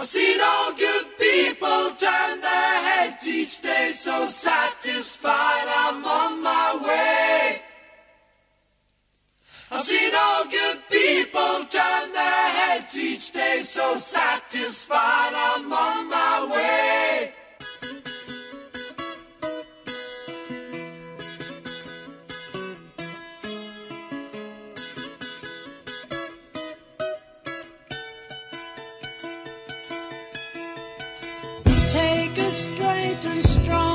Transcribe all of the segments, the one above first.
I've seen all good people turn their heads each day, so satisfied I'm on my way. I've seen all good people turn their heads each day, so satisfied I'm on my way. Straight and stronger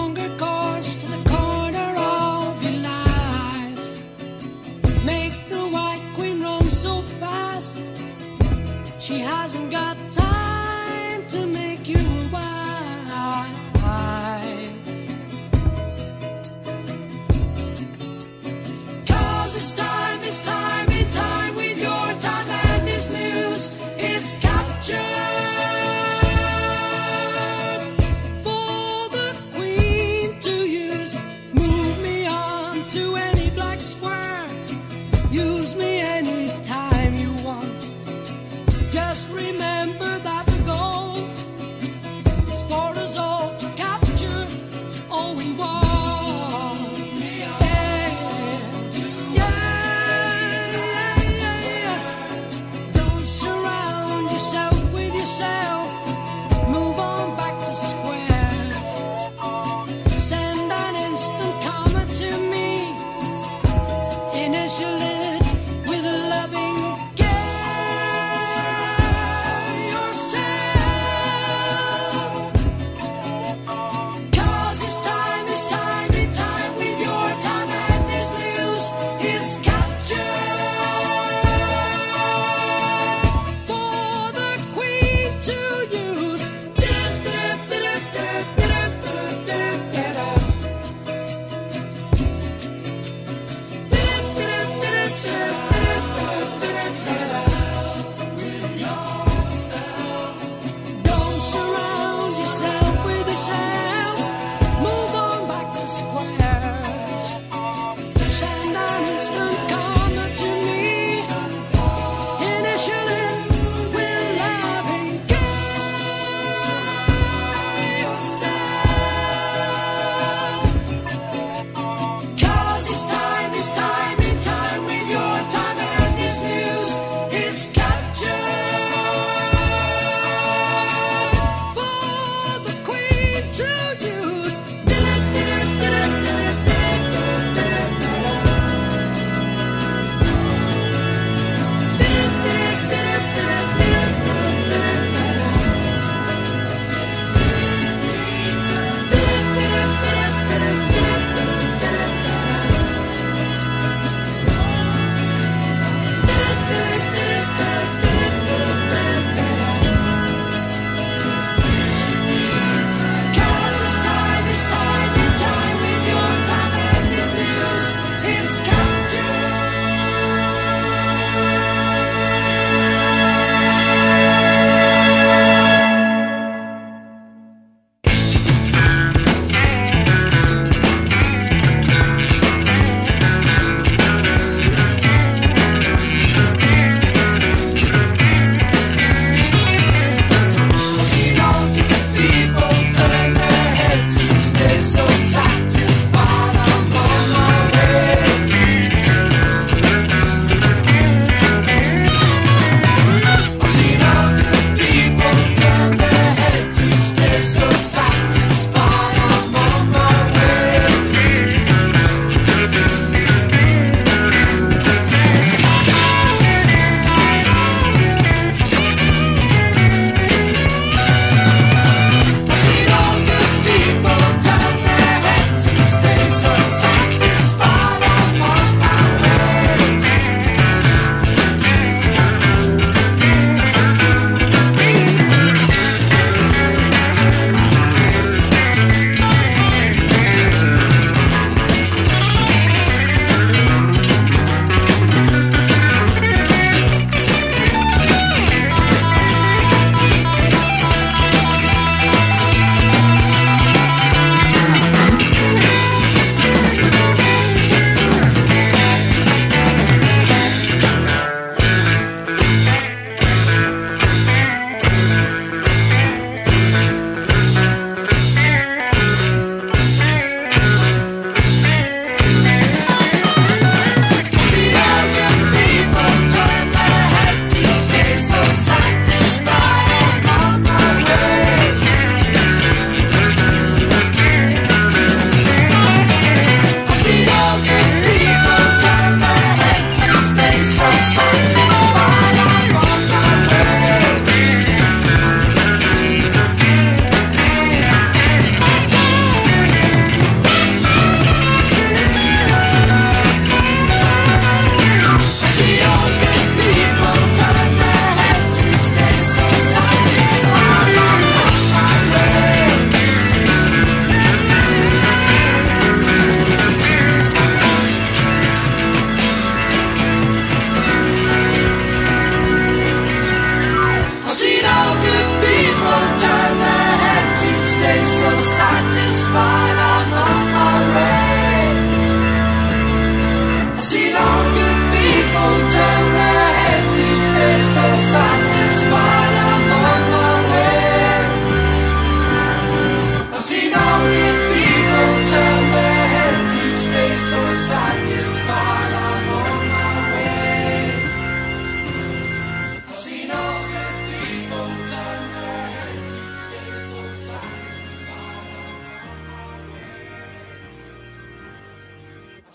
Just remember that.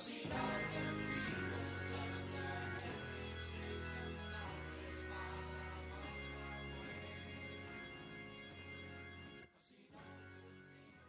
See how can